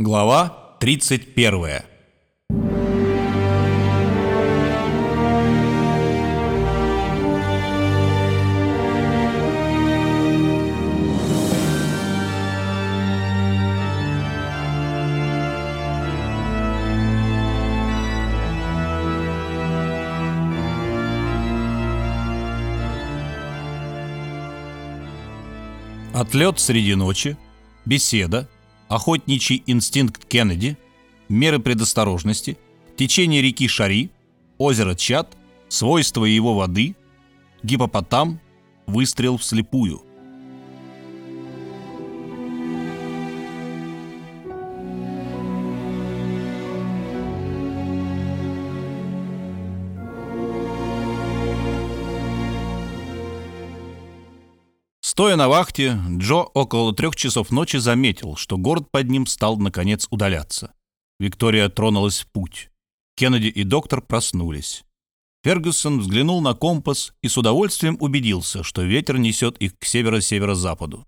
Глава 31 Отлет среди ночи, беседа, охотничий инстинкт Кеннеди, меры предосторожности, течение реки Шари, озеро Чат, свойства его воды, гипопотам, выстрел вслепую. Стоя на вахте, Джо около трех часов ночи заметил, что город под ним стал, наконец, удаляться. Виктория тронулась в путь. Кеннеди и доктор проснулись. Фергюсон взглянул на компас и с удовольствием убедился, что ветер несет их к северо-северо-западу.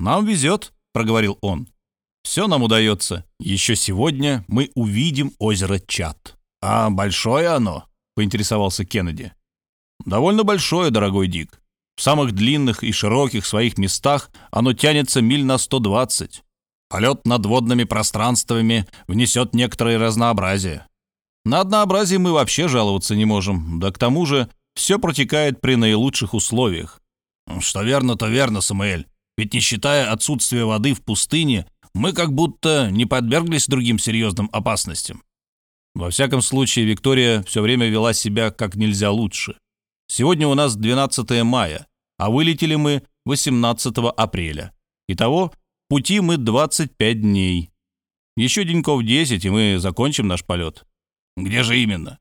«Нам везет», — проговорил он. «Все нам удается. Еще сегодня мы увидим озеро Чат». «А большое оно?» — поинтересовался Кеннеди. «Довольно большое, дорогой Дик. В самых длинных и широких своих местах оно тянется миль на 120. Полет над водными пространствами внесет некоторое разнообразие. На однообразие мы вообще жаловаться не можем, да к тому же все протекает при наилучших условиях. Что верно, то верно, Самуэль. Ведь не считая отсутствия воды в пустыне, мы как будто не подверглись другим серьезным опасностям. Во всяком случае, Виктория все время вела себя как нельзя лучше. Сегодня у нас 12 мая, а вылетели мы 18 апреля. Итого, пути мы 25 дней. Еще деньков 10, и мы закончим наш полет. Где же именно?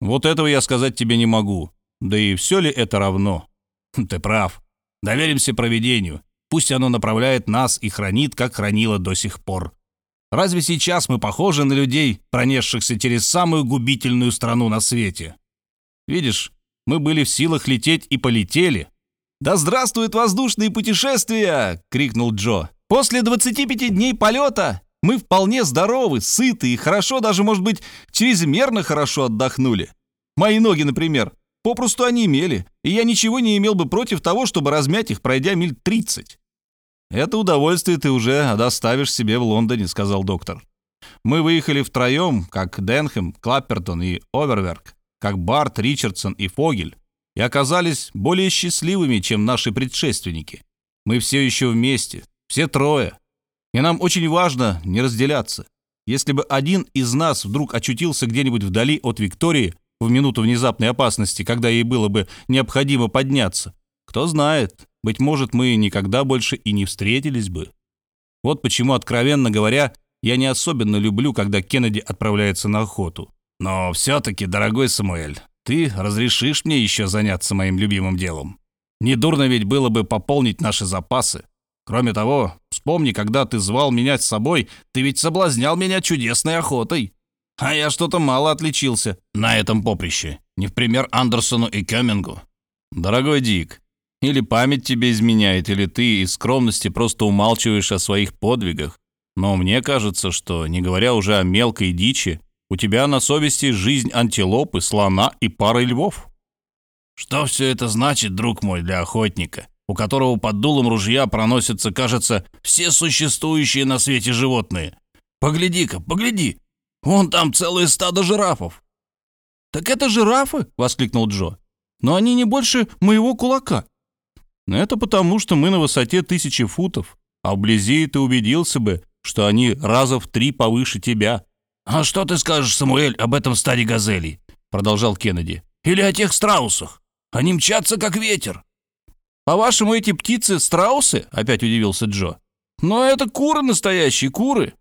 Вот этого я сказать тебе не могу. Да и все ли это равно? Ты прав. Доверимся проведению. Пусть оно направляет нас и хранит, как хранило до сих пор. Разве сейчас мы похожи на людей, пронесшихся через самую губительную страну на свете? Видишь, мы были в силах лететь и полетели. «Да здравствуют воздушные путешествия!» — крикнул Джо. «После 25 дней полета мы вполне здоровы, сыты и хорошо, даже, может быть, чрезмерно хорошо отдохнули. Мои ноги, например, попросту онемели, и я ничего не имел бы против того, чтобы размять их, пройдя миль 30. «Это удовольствие ты уже доставишь себе в Лондоне», — сказал доктор. «Мы выехали втроем, как Денхэм, Клаппертон и Оверверк как Барт, Ричардсон и Фогель, и оказались более счастливыми, чем наши предшественники. Мы все еще вместе, все трое. И нам очень важно не разделяться. Если бы один из нас вдруг очутился где-нибудь вдали от Виктории в минуту внезапной опасности, когда ей было бы необходимо подняться, кто знает, быть может, мы никогда больше и не встретились бы. Вот почему, откровенно говоря, я не особенно люблю, когда Кеннеди отправляется на охоту. Но все-таки, дорогой Самуэль, ты разрешишь мне еще заняться моим любимым делом. Недурно ведь было бы пополнить наши запасы. Кроме того, вспомни, когда ты звал меня с собой, ты ведь соблазнял меня чудесной охотой. А я что-то мало отличился на этом поприще, не в пример Андерсону и Кемингу. Дорогой Дик, или память тебе изменяет, или ты из скромности просто умалчиваешь о своих подвигах. Но мне кажется, что, не говоря уже о мелкой дичи, у тебя на совести жизнь антилопы, слона и пары львов. Что все это значит, друг мой, для охотника, у которого под дулом ружья проносятся, кажется, все существующие на свете животные? Погляди-ка, погляди, вон там целое стадо жирафов. «Так это жирафы?» — воскликнул Джо. «Но они не больше моего кулака». «Это потому, что мы на высоте тысячи футов, а вблизи ты убедился бы, что они раза в три повыше тебя», «А что ты скажешь, Самуэль, об этом стаде газелей?» Продолжал Кеннеди. «Или о тех страусах? Они мчатся, как ветер». «По-вашему, эти птицы страусы?» Опять удивился Джо. «Но это куры настоящие, куры».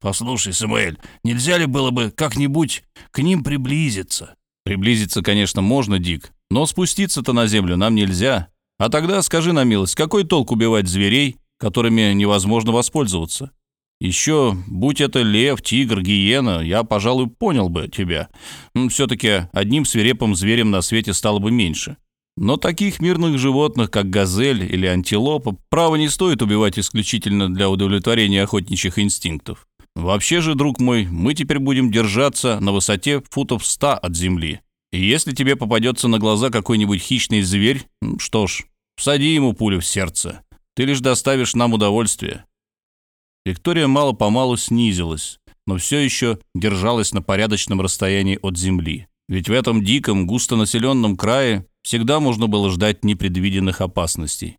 «Послушай, Самуэль, нельзя ли было бы как-нибудь к ним приблизиться?» «Приблизиться, конечно, можно, Дик, но спуститься-то на землю нам нельзя. А тогда, скажи на милость, какой толк убивать зверей, которыми невозможно воспользоваться? Еще, будь это лев, тигр, гиена, я, пожалуй, понял бы тебя. Все-таки одним свирепым зверем на свете стало бы меньше. Но таких мирных животных, как газель или антилопа, право не стоит убивать исключительно для удовлетворения охотничьих инстинктов. Вообще же, друг мой, мы теперь будем держаться на высоте футов ста от земли. И если тебе попадется на глаза какой-нибудь хищный зверь, что ж, всади ему пулю в сердце. Ты лишь доставишь нам удовольствие». Виктория мало-помалу снизилась, но все еще держалась на порядочном расстоянии от земли. Ведь в этом диком, густонаселенном крае всегда можно было ждать непредвиденных опасностей.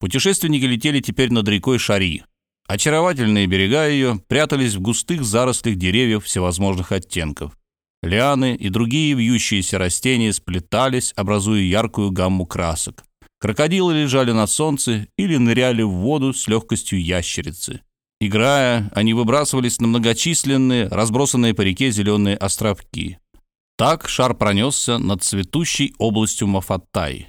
Путешественники летели теперь над рекой Шари. Очаровательные берега ее прятались в густых зарослях деревьев всевозможных оттенков. Лианы и другие вьющиеся растения сплетались, образуя яркую гамму красок. Крокодилы лежали на солнце или ныряли в воду с легкостью ящерицы. Играя, они выбрасывались на многочисленные, разбросанные по реке зеленые островки. Так шар пронесся над цветущей областью Мафаттай.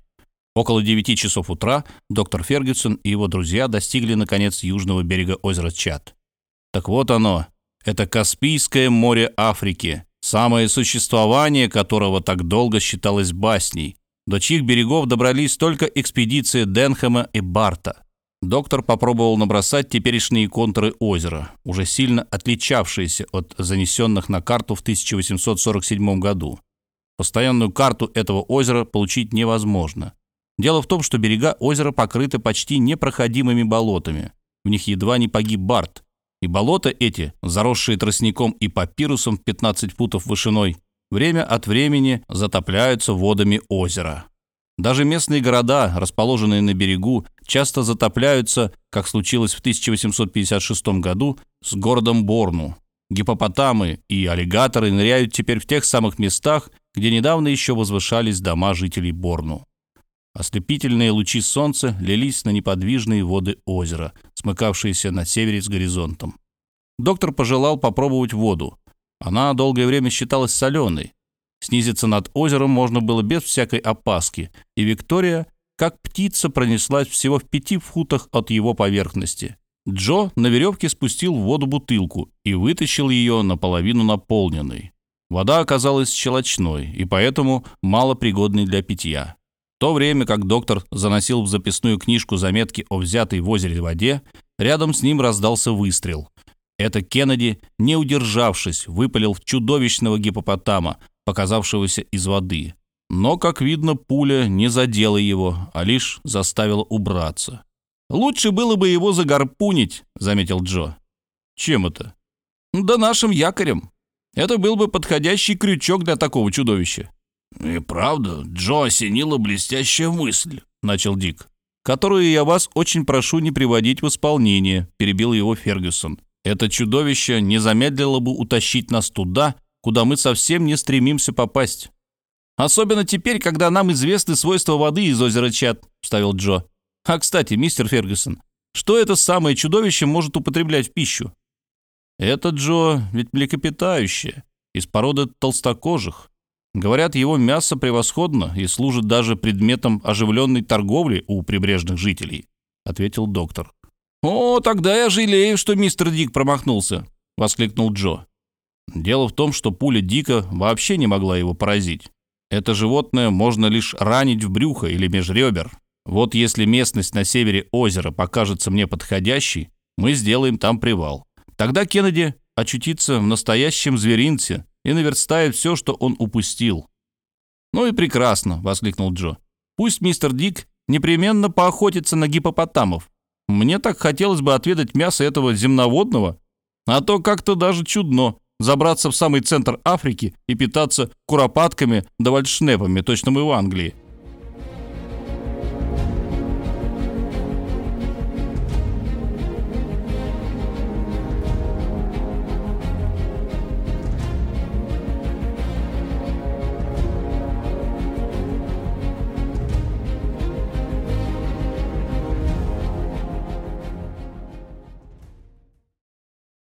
Около 9 часов утра доктор Фергюсон и его друзья достигли, наконец, южного берега озера Чад. Так вот оно, это Каспийское море Африки, самое существование которого так долго считалось басней, до чьих берегов добрались только экспедиции Денхэма и Барта. Доктор попробовал набросать теперешние контуры озера, уже сильно отличавшиеся от занесенных на карту в 1847 году. Постоянную карту этого озера получить невозможно. Дело в том, что берега озера покрыты почти непроходимыми болотами. В них едва не погиб Барт. И болота эти, заросшие тростником и папирусом в 15 футов вышиной, время от времени затопляются водами озера. Даже местные города, расположенные на берегу, часто затопляются, как случилось в 1856 году с городом Борну. Гипопотамы и аллигаторы ныряют теперь в тех самых местах, где недавно еще возвышались дома жителей Борну. Ослепительные лучи солнца лились на неподвижные воды озера, смыкавшиеся на севере с горизонтом. Доктор пожелал попробовать воду. Она долгое время считалась соленой. Снизиться над озером можно было без всякой опаски, и Виктория как птица пронеслась всего в пяти футах от его поверхности. Джо на веревке спустил в воду бутылку и вытащил ее наполовину наполненной. Вода оказалась щелочной и поэтому малопригодной для питья. В то время как доктор заносил в записную книжку заметки о взятой в озере воде, рядом с ним раздался выстрел. Это Кеннеди, не удержавшись, выпалил в чудовищного гипопотама, показавшегося из воды. Но, как видно, пуля не задела его, а лишь заставила убраться. «Лучше было бы его загарпунить», — заметил Джо. «Чем это?» «Да нашим якорем. Это был бы подходящий крючок для такого чудовища». «И правда, Джо осенила блестящая мысль», — начал Дик. «Которую я вас очень прошу не приводить в исполнение», — перебил его Фергюсон. «Это чудовище не замедлило бы утащить нас туда, куда мы совсем не стремимся попасть». Особенно теперь, когда нам известны свойства воды из озера Чат», — вставил Джо. «А, кстати, мистер Фергюсон, что это самое чудовище может употреблять в пищу?» «Это, Джо, ведь млекопитающее, из породы толстокожих. Говорят, его мясо превосходно и служит даже предметом оживленной торговли у прибрежных жителей», — ответил доктор. «О, тогда я жалею, что мистер Дик промахнулся», — воскликнул Джо. Дело в том, что пуля Дика вообще не могла его поразить. Это животное можно лишь ранить в брюхо или межребер. Вот если местность на севере озера покажется мне подходящей, мы сделаем там привал. Тогда Кеннеди очутится в настоящем зверинце и наверстает все, что он упустил. «Ну и прекрасно», — воскликнул Джо. «Пусть мистер Дик непременно поохотится на гипопотамов. Мне так хотелось бы отведать мясо этого земноводного, а то как-то даже чудно забраться в самый центр Африки и питаться куропатками да вальшнепами, точно мы в Англии.